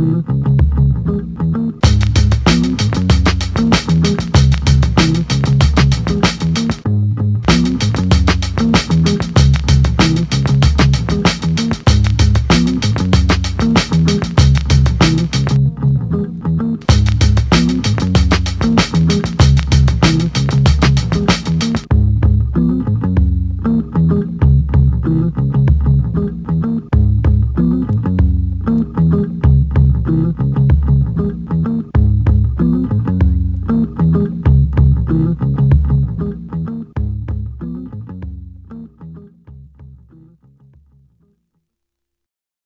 Mm-hmm.